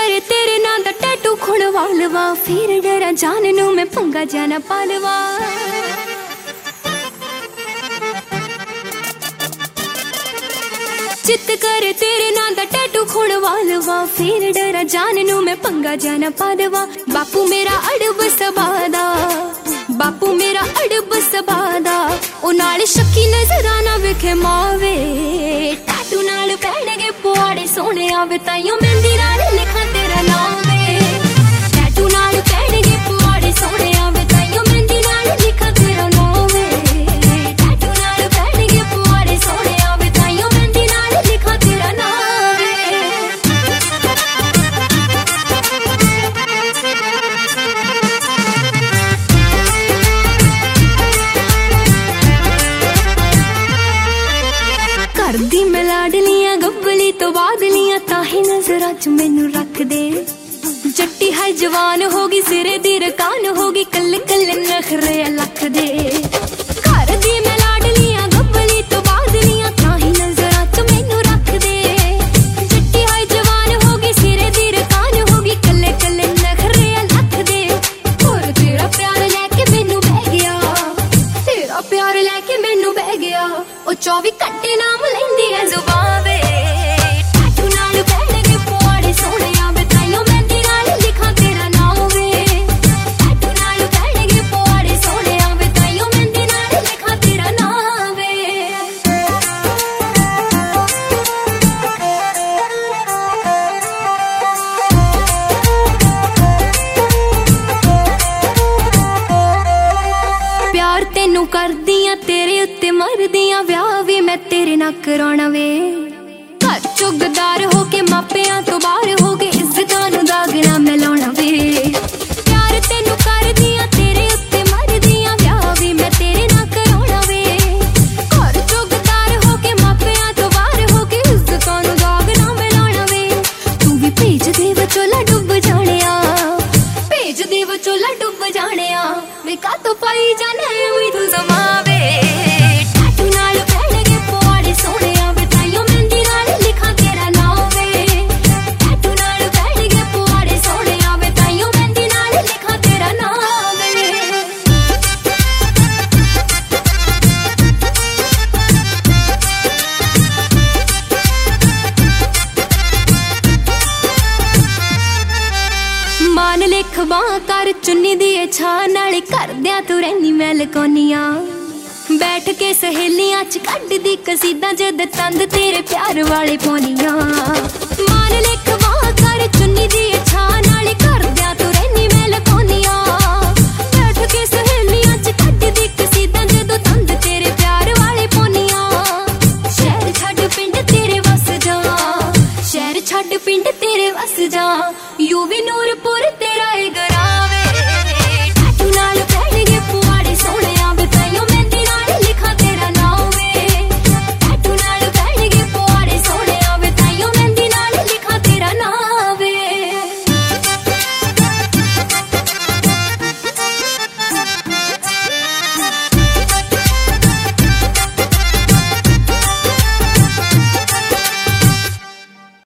ਕਰ ਤੇਰੇ ਨਾਂ ਦਾ ਟੈਟੂ ਖੁਣਵਾ ਲਵਾ ਫਿਰ ਡਰਾ ਜਾਨ ਨੂੰ ਮੈਂ ਪੰਗਾ ਜਾਣਾ ਪਾਲਵਾ। ਚਿੱਤ ਕਰ ਤੇਰੇ ਨਾਂ ਦਾ ਟੈਟੂ ਖੁਣਵਾ ਲਵਾ ਫਿਰ ਡਰਾ ਜਾਨ ਨੂੰ ਮੈਂ ਪੰਗਾ ਜਾਣਾ ਪਾਲਵਾ। ਬਾਪੂ ਮੇਰਾ ਅੜਬ ਸਬਾਦਾ ਬਾਪੂ ਮੇਰਾ ਅੜਬ ਸਬਾਦਾ ਉਹ ਨਾਲ ਸ਼ੱਕੀ ਨਜ਼ਰਾਂ ਨਾ ਵੇਖੇ ਮਾਵੇ। ਟੈਟੂ ਨਾਲ ਪੈਣਗੇ ਪੁਆੜੇ ਸੋਹਣੇ ਆਵੇ ਤਾਈਓ ਮਹਿੰਦੀ ਨਾਲ ਹੀ 'ਚ ਮੈਨੂੰ ਰੱਖਦੇ ਜੱਟੀ ਹੈ ਜਵਾਨ ਹੋ ਗਈ, ਸਿਰੇ ਦੀ ਰਕਾਨ ਹੋ ਗਈ, ਕੱਲ ਕੱਲ ਨਖਰੇ ਲੱਖ ਦੇ। ਘਰ ਦੀ ਮੈਂ ਲਾਡਲੀਆਂ ਗੱਬਲੀ ਤੋਂ ਬਾਦਲੀਆਂ ਤਾਂ ਹੀ ਨਜ਼ਰਾਂ 'ਚ ਮੈਨੂੰ ਰੱਖਦੇ ਜੱਟੀ ਹੈ ਜਵਾਨ ਹੋ ਗਈ, ਸਿਰੇ ਦੀ ਰਕਾਨ ਹੋ ਗਈ, ਕੱਲ ਕੱਲ ਨਖਰੇ ਲੱਖ ਦੇ। ਹੋਰ ਤੇਰਾ ਪਿਆਰ ਲੈ ਕੇ ਮੈਨੂੰ ਬਹਿ ਗਿਆ। ਤੇਰਾ ਪਿਆਰ ਲੈ ਕੇ ਮੈਨੂੰ ਬਹਿ ਗਿਆ। ਉਹ 24 ਘੰਟੇ ਨਾਮ ਲੈਂਦੀ ਐ ਜ਼ੁਬਾਨ ਵੇ। ਕਰਦੀਆਂ, ਤੇਰੇ ਉੱਤੇ ਮਰਦੀਆਂ, ਵਿਆਹ ਵੀ ਮੈਂ ਤੇਰੇ ਨਾਲ ਕਰਾਉਣਾ ਵੇ। ਘਰ ਚੁਗਦਾਰ ਹੋ ਕੇ ਮਾਪਿਆਂ ਤੋਂ ਬਾਹਰ ਹੋ ਕੇ ਇੱਜ਼ਤਾਂ ਨੂੰ ਦਾਗਣਾ ਮੈਂ ਲਾਉਣਾ ਵੇ। ਪਿਆਰ ਤੈਨੂੰ ਕਰਦੀਆਂ, ਤੇਰੇ ਉੱਤੇ ਮਰਦੀਆਂ, ਵਿਆਹ ਵੀ ਮੈਂ ਤੇਰੇ ਨਾਲ ਕਰਾਉਣਾ ਵੇ। ਘਰ ਚੁਗਦਾਰ ਹੋ ਕੇ ਮਾਪਿਆਂ ਤੋਂ ਬਾਹਰ ਹੋ ਕੇ ਇੱਜ਼ਤਾਂ ਨੂੰ ਦਾਗਣਾ ਮੈਂ ਲਾਉਣਾ ਵੇ। ਤੂੰ ਵੀ ਭੇਜ ਦੇ ਵਿਚੋਲਾ ਡੁੱਬ ਜਾਣਿਆ। ਭੇਜ ਦੇ ਵਿਚੋਲਾ ਡੁੱਬ ਜਾਣਿਆ। ਵੇ ਕਾ ਤੋਂ ਪਾਈ ਜਾਣੇ ਮਾਨ ਲਿਖ ਕਰ ਚੁੰਨੀ ਦੀ ਏ ਛਾਂ ਨਾਲ ਕਰਦਿਆਂ ਤੂੰ ਰਹਿਨੀ ਮੈਂ ਲਕੋਨੀਆਂ। ਬੈਠ ਕੇ ਸਹੇਲੀਆਂ ਚ ਕੱਢਦੀ ਕਸੀਦਾ ਜਦ ਤੰਦ ਤੇਰੇ ਪਿਆਰ ਵਾਲੇ ਪੋਨੀਆਂ। ਮਾਰ ਲੈ ਤੇਰੇ ਵਸ ਜਾ ਯੂ ਵੀ ਨੂਰਪੁਰ ਤੇਰਾ ਏ